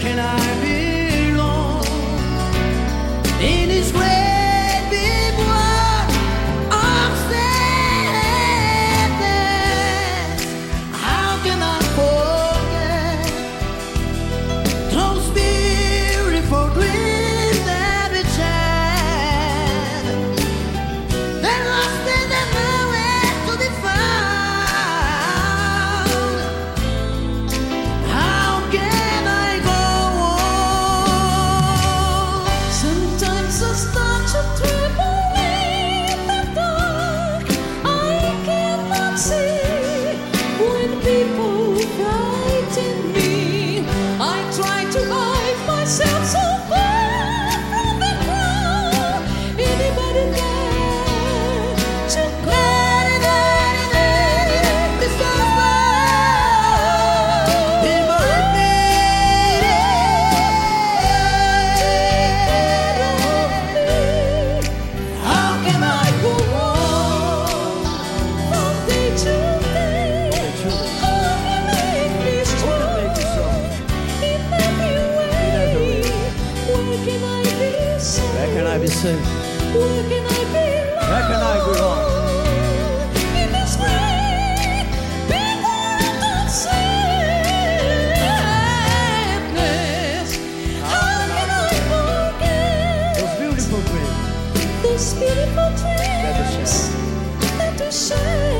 can I belong in His grace? Where can I be safe? Where can I be loved? Where can I belong? In this great big world of sadness, how can I forget those beautiful dreams? Those beautiful dreams that.